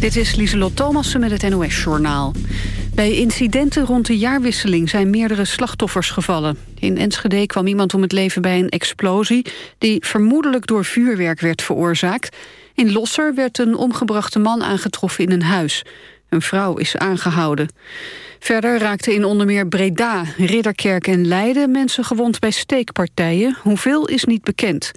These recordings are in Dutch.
Dit is Lieselot Thomassen met het NOS-journaal. Bij incidenten rond de jaarwisseling zijn meerdere slachtoffers gevallen. In Enschede kwam iemand om het leven bij een explosie... die vermoedelijk door vuurwerk werd veroorzaakt. In Losser werd een omgebrachte man aangetroffen in een huis. Een vrouw is aangehouden. Verder raakten in onder meer Breda, Ridderkerk en Leiden... mensen gewond bij steekpartijen. Hoeveel is niet bekend.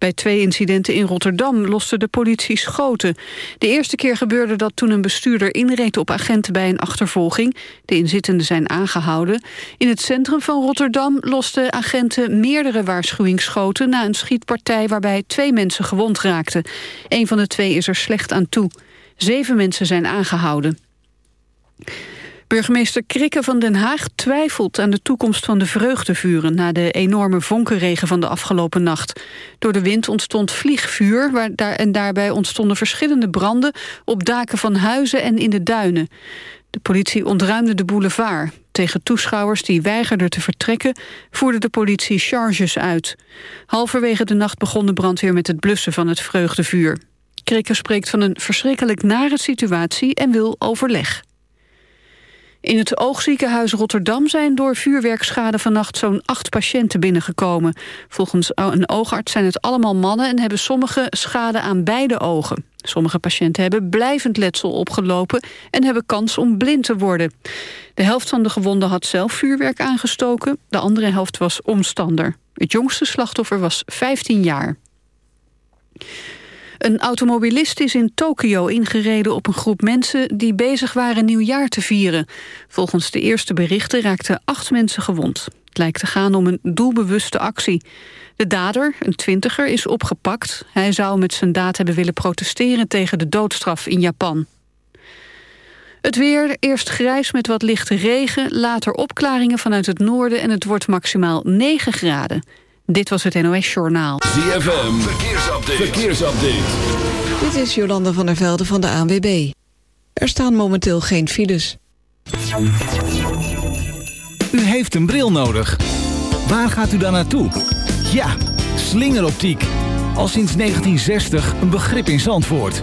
Bij twee incidenten in Rotterdam loste de politie schoten. De eerste keer gebeurde dat toen een bestuurder inreed op agenten bij een achtervolging. De inzittenden zijn aangehouden. In het centrum van Rotterdam losten agenten meerdere waarschuwingsschoten... na een schietpartij waarbij twee mensen gewond raakten. Een van de twee is er slecht aan toe. Zeven mensen zijn aangehouden. Burgemeester Krikke van Den Haag twijfelt aan de toekomst van de vreugdevuren... na de enorme vonkenregen van de afgelopen nacht. Door de wind ontstond vliegvuur waar daar, en daarbij ontstonden verschillende branden... op daken van huizen en in de duinen. De politie ontruimde de boulevard. Tegen toeschouwers die weigerden te vertrekken... voerde de politie charges uit. Halverwege de nacht begon de brandweer met het blussen van het vreugdevuur. Krikke spreekt van een verschrikkelijk nare situatie en wil overleg. In het oogziekenhuis Rotterdam zijn door vuurwerkschade vannacht zo'n acht patiënten binnengekomen. Volgens een oogarts zijn het allemaal mannen en hebben sommige schade aan beide ogen. Sommige patiënten hebben blijvend letsel opgelopen en hebben kans om blind te worden. De helft van de gewonden had zelf vuurwerk aangestoken, de andere helft was omstander. Het jongste slachtoffer was 15 jaar. Een automobilist is in Tokio ingereden op een groep mensen... die bezig waren nieuwjaar te vieren. Volgens de eerste berichten raakten acht mensen gewond. Het lijkt te gaan om een doelbewuste actie. De dader, een twintiger, is opgepakt. Hij zou met zijn daad hebben willen protesteren tegen de doodstraf in Japan. Het weer, eerst grijs met wat lichte regen... later opklaringen vanuit het noorden en het wordt maximaal 9 graden. Dit was het NOS Journaal. ZFM, verkeersupdate. verkeersupdate. Dit is Jolanda van der Velde van de ANWB. Er staan momenteel geen files. U heeft een bril nodig. Waar gaat u dan naartoe? Ja, slingeroptiek. Al sinds 1960 een begrip in Zandvoort.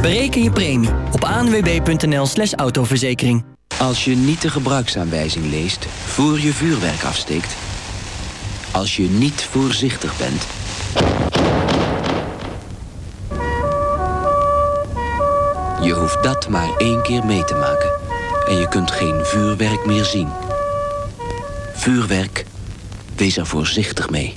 Bereken je premie op anwb.nl slash autoverzekering. Als je niet de gebruiksaanwijzing leest voor je vuurwerk afsteekt. Als je niet voorzichtig bent. Je hoeft dat maar één keer mee te maken. En je kunt geen vuurwerk meer zien. Vuurwerk, wees er voorzichtig mee.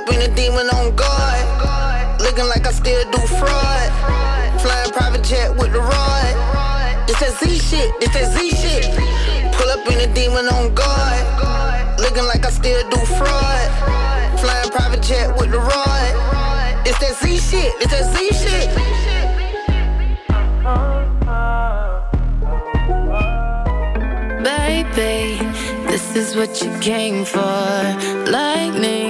Up in a demon on guard. Looking like I still do fraud. Flying private jet with the rod. It's that Z shit. It's that Z shit. Pull up in a demon on guard. Looking like I still do fraud. Flying private jet with the rod. It's that Z shit. It's that Z shit. Baby, this is what you came for. Lightning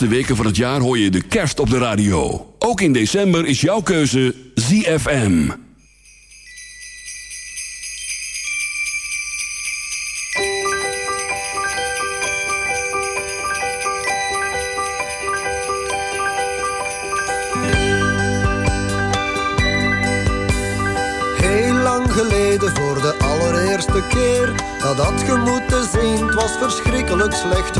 laatste weken van het jaar hoor je de kerst op de radio. Ook in december is jouw keuze ZFM. Heel lang geleden voor de allereerste keer dat had je moeten zien, het was verschrikkelijk slecht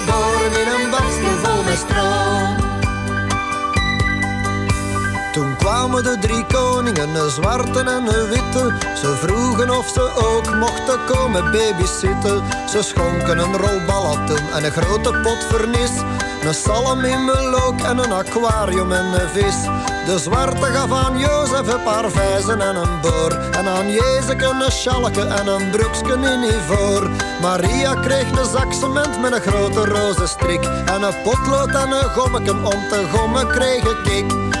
de drie koningen, een zwarte en een witte. Ze vroegen of ze ook mochten komen babysitten. Ze schonken een rol en een grote pot vernis. Een salm in melook en een aquarium en een vis. De zwarte gaf aan Jozef een paar vijzen en een boor. En aan Jezeke een schalke en een broeksken in ivoor. Maria kreeg een zak cement met een grote roze strik. En een potlood en een gommeken om te gommen kreeg ik.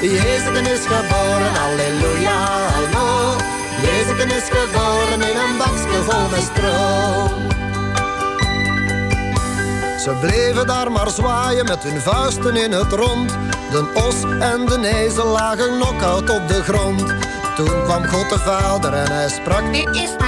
Jezus is geboren, halleluja, hallo. Jezus is geboren in een bakje vol met. Ze bleven daar maar zwaaien met hun vuisten in het rond. De os en de ezel lagen knock-out op de grond. Toen kwam God de Vader en hij sprak: Dit is.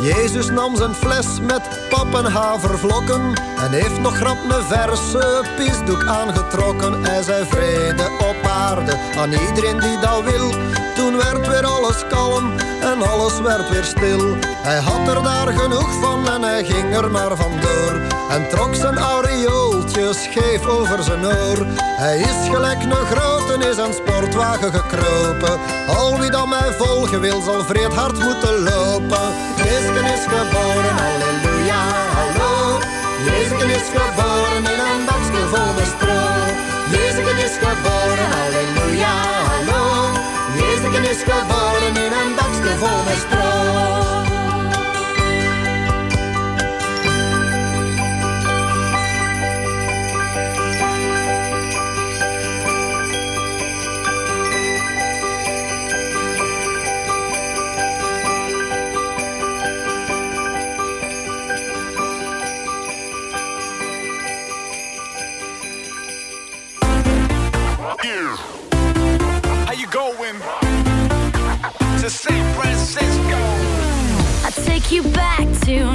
Jezus nam zijn fles met pap en heeft nog grap een verse pisdoek aangetrokken. Hij zei vrede op aarde aan iedereen die dat wil. Toen werd weer alles kalm en alles werd weer stil. Hij had er daar genoeg van en hij ging er maar vandoor. En trok zijn aureooltje scheef over zijn oor. Hij is gelijk een is een sportwagen gekropen. Al wie dan mij volgen wil zal vreed hard moeten lopen. Jezus is geboren, halleluja, hallo. Jezus is geboren in een bakje vol met. Jezus is geboren, halleluja, hallo. Jezus is geboren in een bakje vol met stro. San Francisco. I take you back to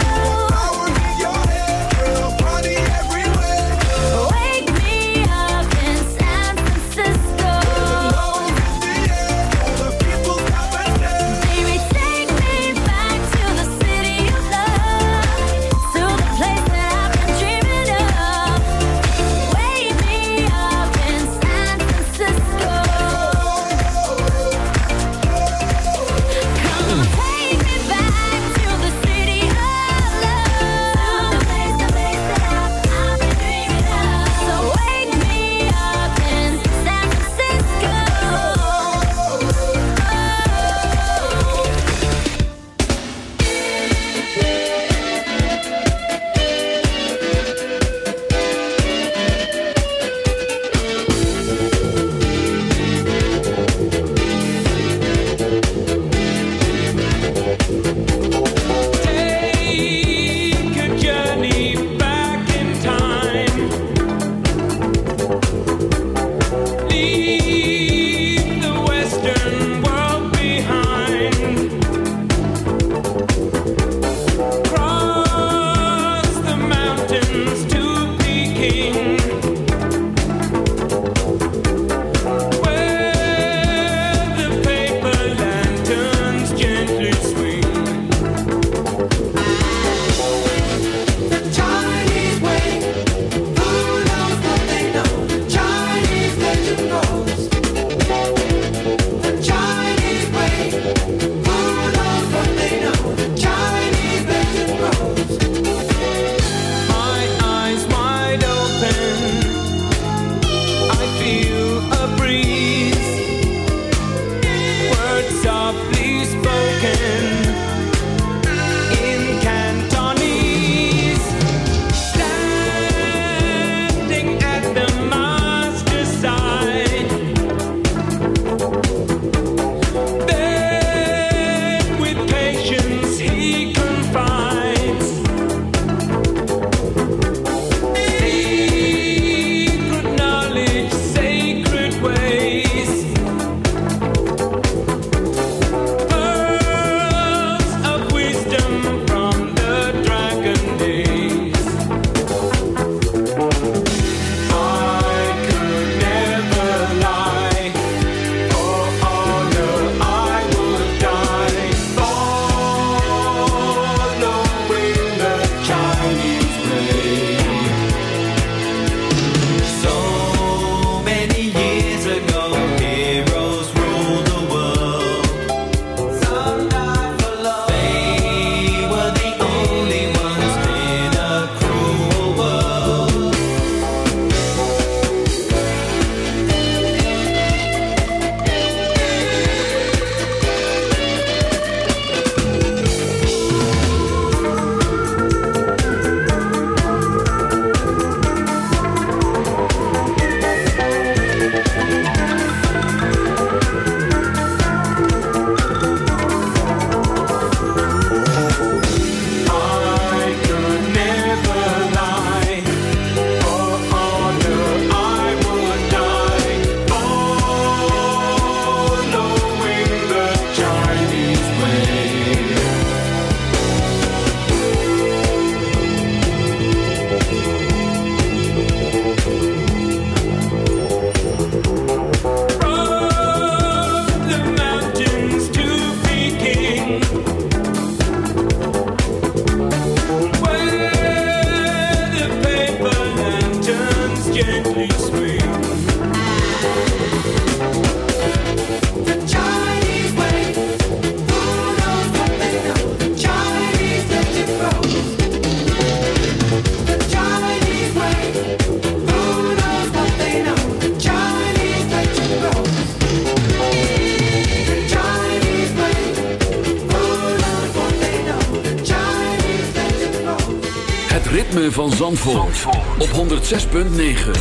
Op 106.9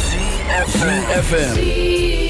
CFFM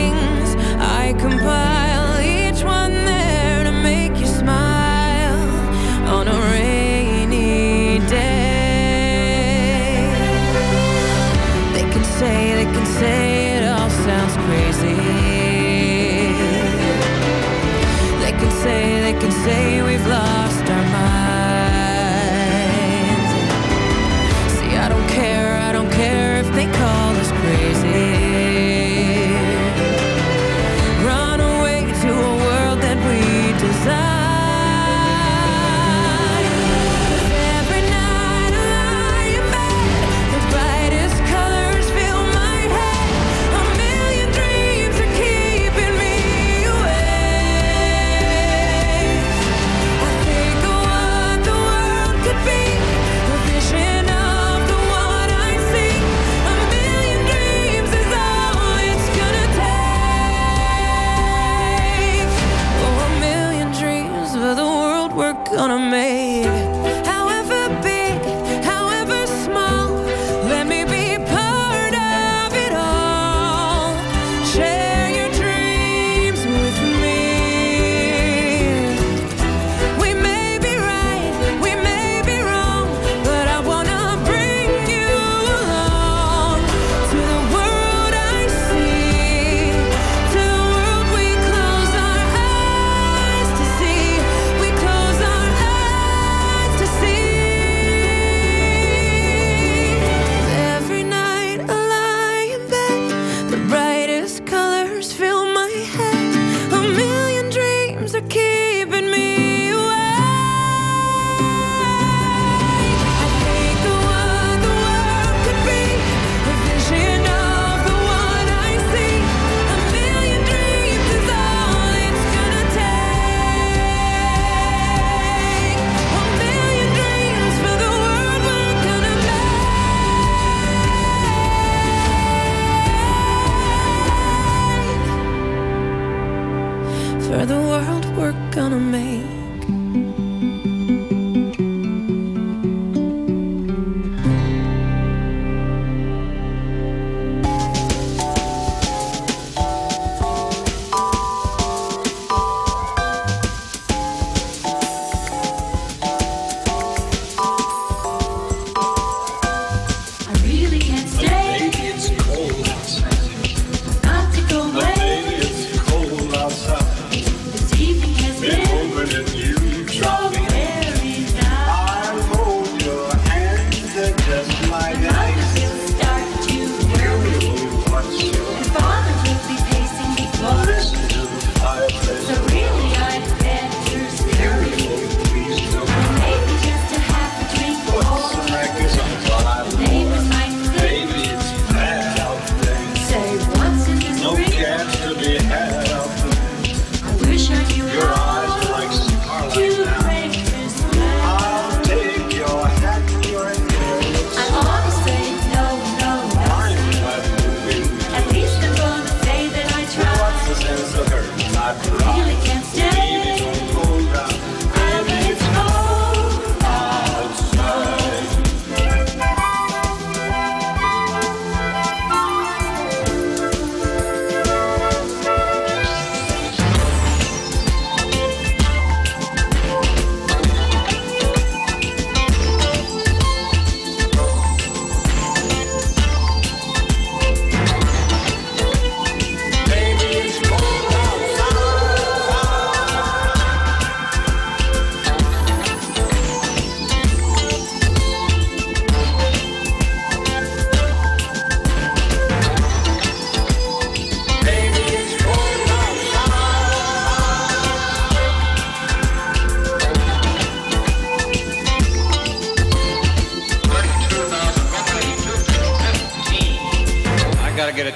say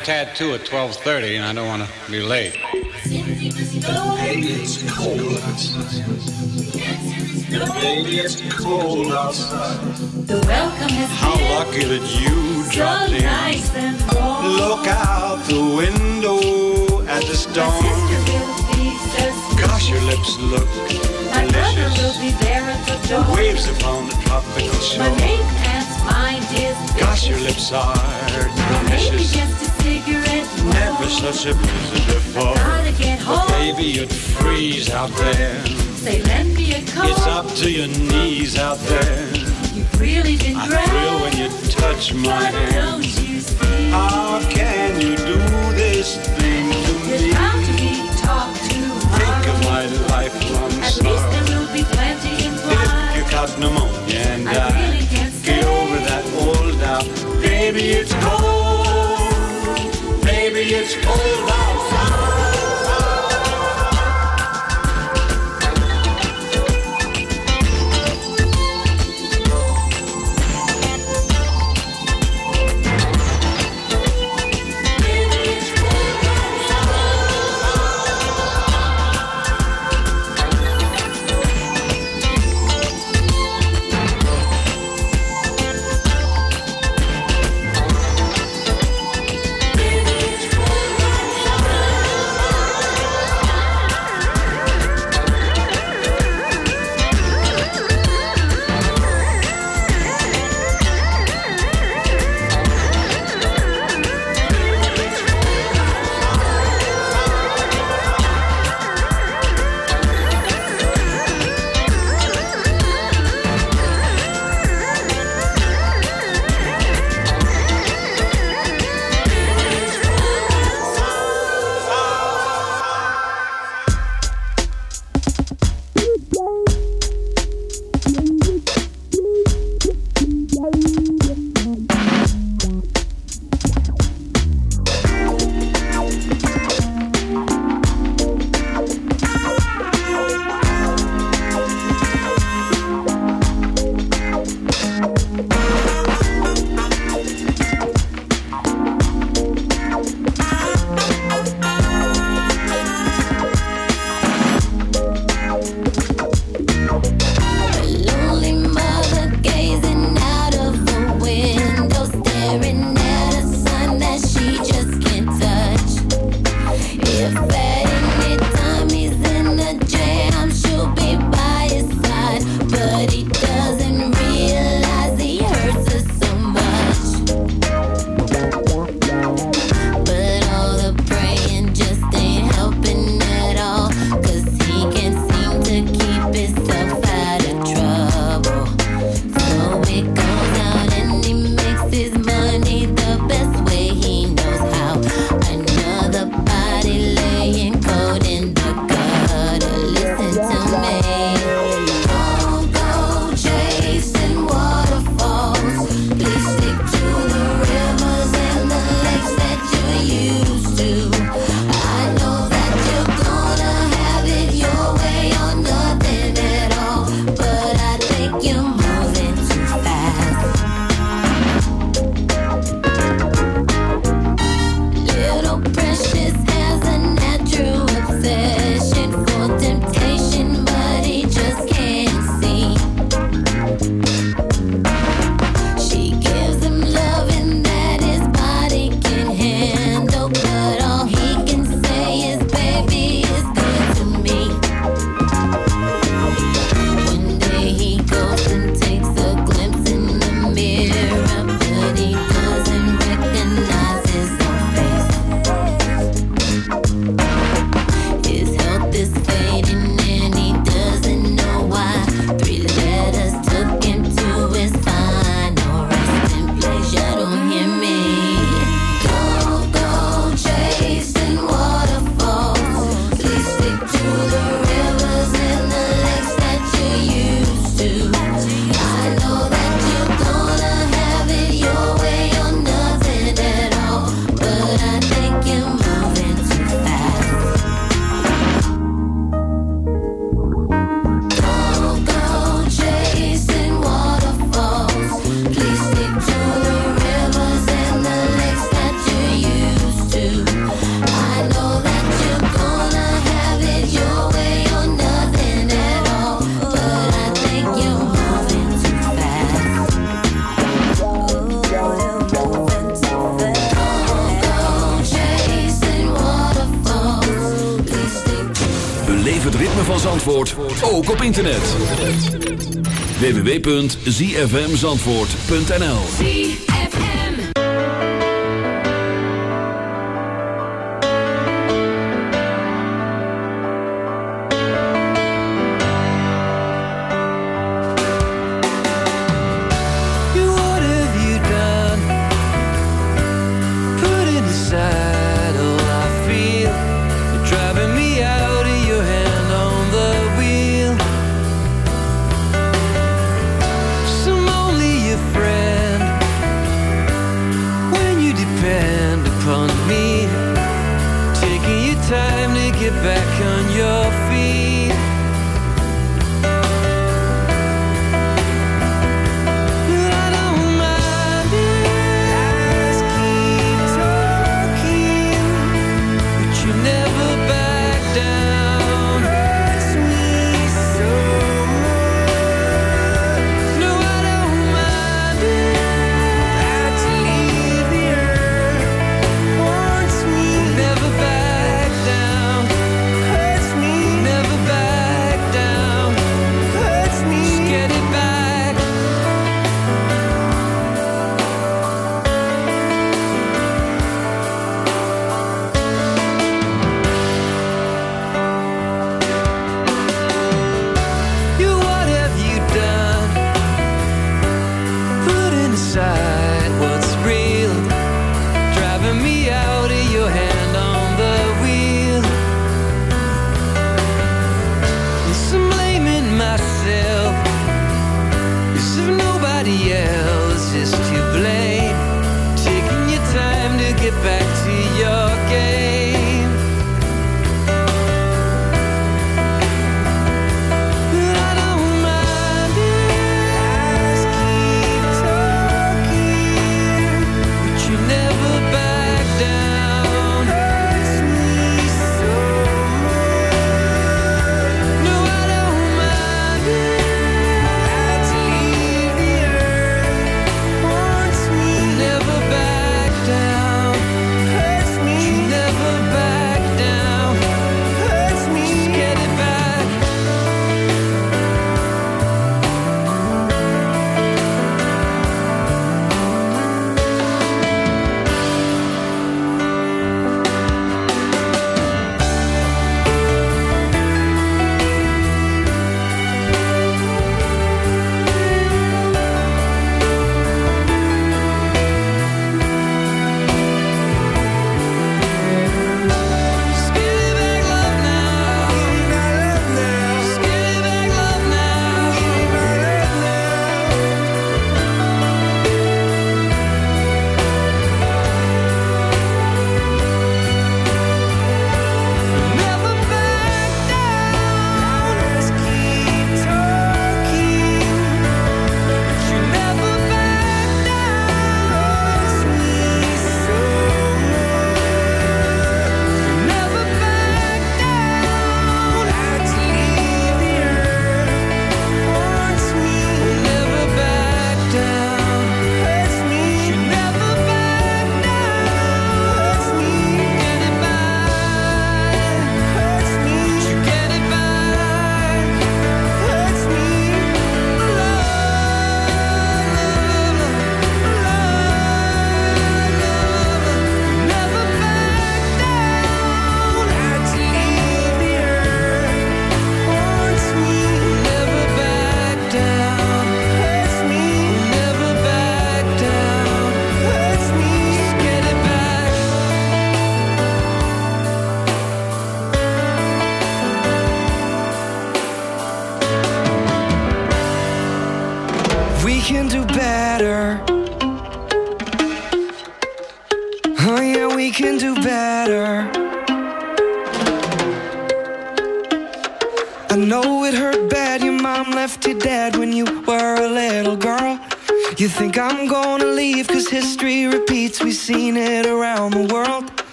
a tattoo at 12:30, and I don't want to be late. Baby, it's cold outside. Baby, it's cold outside. The welcome has How lucky that you so dropped in. nice and. Look out the window at the storm. Gosh, your lips look My delicious. will be there at the door. Waves upon the tropical My shore. Mind is Gosh, your lips are maybe delicious. just a cigarette. Never such a blizzard before. Gotta get But baby, you'd freeze out there. Say, lend me a coat. It's up to your knees out there. You've really been I great. thrill when you touch my But hand. don't you see? How can you do this thing to You're me? bound to be talked to Think hard. of my lifelong At least there will be plenty implied. You caught pneumonia and I I out. Maybe it's cold. Maybe it's cold. www.zfmzandvoort.nl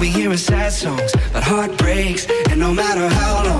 we hearing sad songs but heartbreaks, and no matter how long.